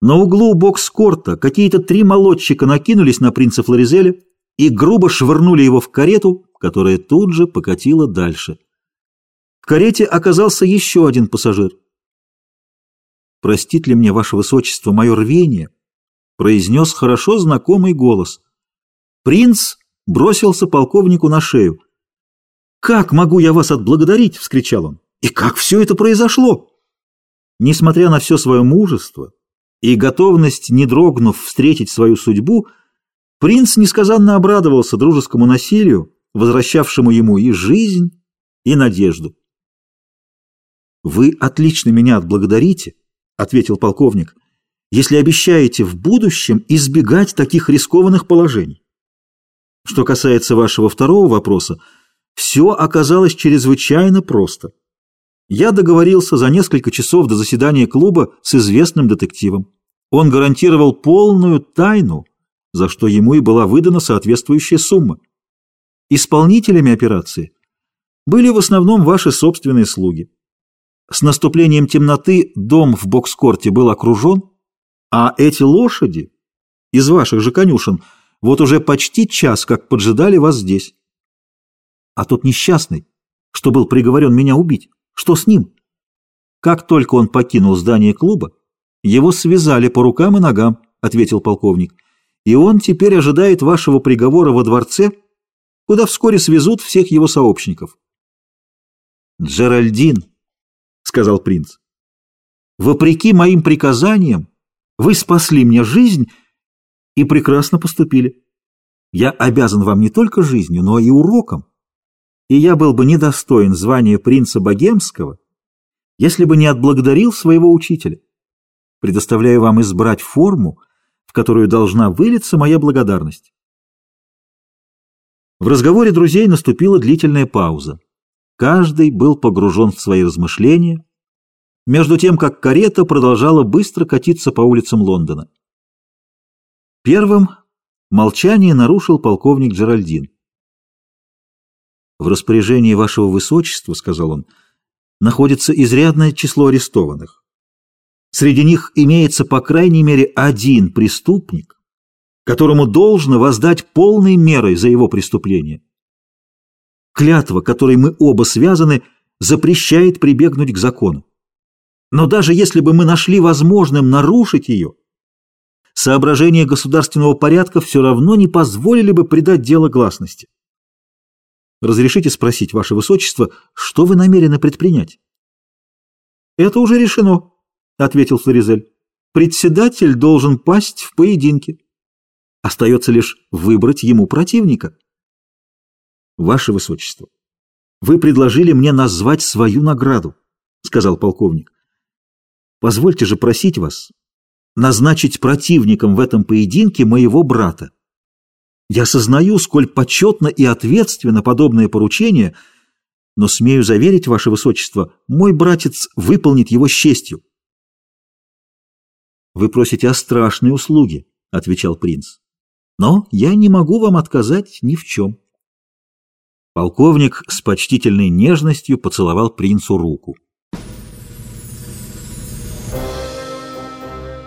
На углу бокс-корта какие-то три молодчика накинулись на принца Флоризеля и грубо швырнули его в карету, которая тут же покатила дальше. В карете оказался еще один пассажир. «Простит ли мне, ваше высочество, мое рвение?» произнес хорошо знакомый голос. Принц бросился полковнику на шею. «Как могу я вас отблагодарить?» — вскричал он. «И как все это произошло?» Несмотря на все свое мужество и готовность, не дрогнув, встретить свою судьбу, принц несказанно обрадовался дружескому насилию, возвращавшему ему и жизнь, и надежду. «Вы отлично меня отблагодарите», — ответил полковник, «если обещаете в будущем избегать таких рискованных положений. Что касается вашего второго вопроса, все оказалось чрезвычайно просто. Я договорился за несколько часов до заседания клуба с известным детективом. Он гарантировал полную тайну, за что ему и была выдана соответствующая сумма. Исполнителями операции были в основном ваши собственные слуги. С наступлением темноты дом в бокскорте был окружен, а эти лошади из ваших же конюшен вот уже почти час как поджидали вас здесь. А тот несчастный, что был приговорен меня убить, что с ним? Как только он покинул здание клуба, его связали по рукам и ногам, ответил полковник, и он теперь ожидает вашего приговора во дворце, куда вскоре свезут всех его сообщников. «Джеральдин», — сказал принц, — «вопреки моим приказаниям вы спасли мне жизнь и прекрасно поступили. Я обязан вам не только жизнью, но и уроком и я был бы недостоин звания принца Богемского, если бы не отблагодарил своего учителя. Предоставляю вам избрать форму, в которую должна вылиться моя благодарность. В разговоре друзей наступила длительная пауза. Каждый был погружен в свои размышления, между тем, как карета продолжала быстро катиться по улицам Лондона. Первым молчание нарушил полковник Джеральдин. «В распоряжении вашего высочества, — сказал он, — находится изрядное число арестованных. Среди них имеется по крайней мере один преступник, которому должно воздать полной мерой за его преступление. Клятва, которой мы оба связаны, запрещает прибегнуть к закону. Но даже если бы мы нашли возможным нарушить ее, соображения государственного порядка все равно не позволили бы придать дело гласности. Разрешите спросить, Ваше Высочество, что вы намерены предпринять? Это уже решено, ответил Флоризель. Председатель должен пасть в поединке. Остается лишь выбрать ему противника. Ваше Высочество, вы предложили мне назвать свою награду, сказал полковник. Позвольте же просить вас назначить противником в этом поединке моего брата. Я сознаю, сколь почетно и ответственно подобное поручение, но смею заверить, Ваше Высочество, мой братец выполнит его с честью. «Вы просите о страшной услуге», — отвечал принц. «Но я не могу вам отказать ни в чем». Полковник с почтительной нежностью поцеловал принцу руку.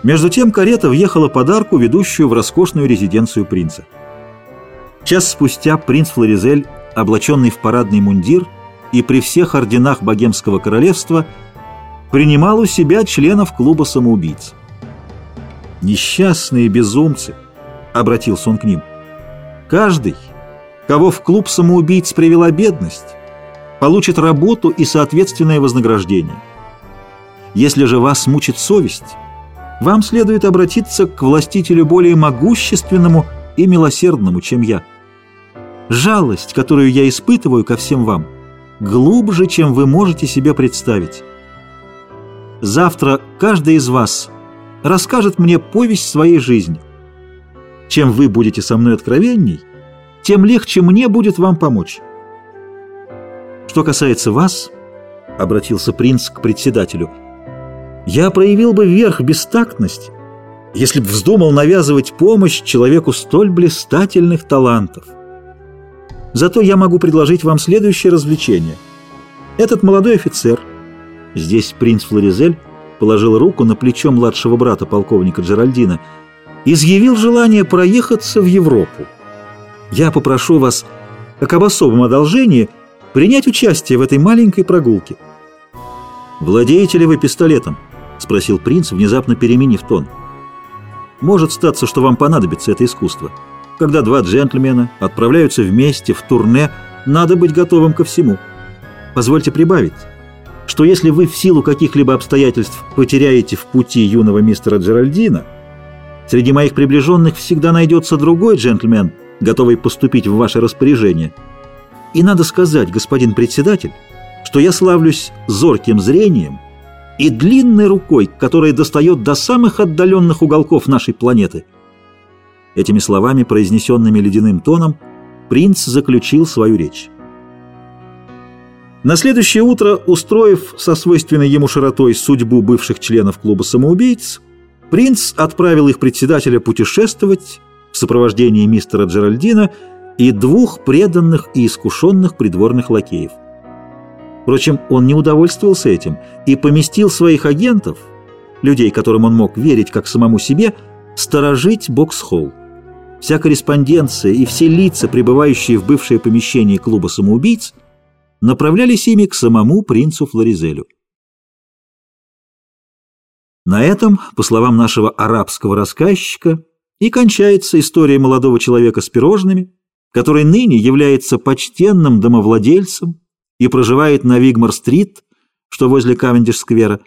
Между тем карета въехала подарку, ведущую в роскошную резиденцию принца. Час спустя принц Флоризель, облаченный в парадный мундир и при всех орденах богемского королевства, принимал у себя членов клуба самоубийц. «Несчастные безумцы!» — обратился он к ним. «Каждый, кого в клуб самоубийц привела бедность, получит работу и соответственное вознаграждение. Если же вас мучит совесть, вам следует обратиться к властителю более могущественному и милосердному, чем я». Жалость, которую я испытываю ко всем вам, глубже, чем вы можете себе представить. Завтра каждый из вас расскажет мне повесть своей жизни. Чем вы будете со мной откровенней, тем легче мне будет вам помочь. Что касается вас, — обратился принц к председателю, — я проявил бы верх бестактность, если б вздумал навязывать помощь человеку столь блистательных талантов. Зато я могу предложить вам следующее развлечение. Этот молодой офицер, здесь принц Флоризель положил руку на плечо младшего брата полковника Джеральдина, изъявил желание проехаться в Европу. Я попрошу вас, как об особом одолжении, принять участие в этой маленькой прогулке. «Владеете ли вы пистолетом?» — спросил принц, внезапно переменив тон. «Может статься, что вам понадобится это искусство. Когда два джентльмена отправляются вместе в турне, надо быть готовым ко всему. Позвольте прибавить, что если вы в силу каких-либо обстоятельств потеряете в пути юного мистера Джеральдина, среди моих приближенных всегда найдется другой джентльмен, готовый поступить в ваше распоряжение. И надо сказать, господин председатель, что я славлюсь зорким зрением и длинной рукой, которая достает до самых отдаленных уголков нашей планеты. Этими словами, произнесенными ледяным тоном, принц заключил свою речь. На следующее утро, устроив со свойственной ему широтой судьбу бывших членов клуба самоубийц, принц отправил их председателя путешествовать в сопровождении мистера Джеральдина и двух преданных и искушенных придворных лакеев. Впрочем, он не удовольствовался этим и поместил своих агентов, людей, которым он мог верить как самому себе, сторожить Боксхолл. Вся корреспонденция и все лица, пребывающие в бывшее помещение клуба самоубийц, направлялись ими к самому принцу Флоризелю. На этом, по словам нашего арабского рассказчика, и кончается история молодого человека с пирожными, который ныне является почтенным домовладельцем и проживает на Вигмар-стрит, что возле Кавендиш-сквера.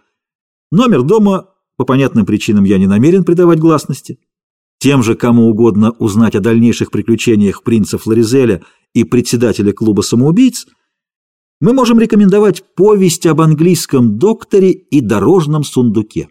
Номер дома, по понятным причинам, я не намерен придавать гласности. Тем же, кому угодно узнать о дальнейших приключениях принца Флоризеля и председателя клуба самоубийц – мы можем рекомендовать повесть об английском докторе и дорожном сундуке.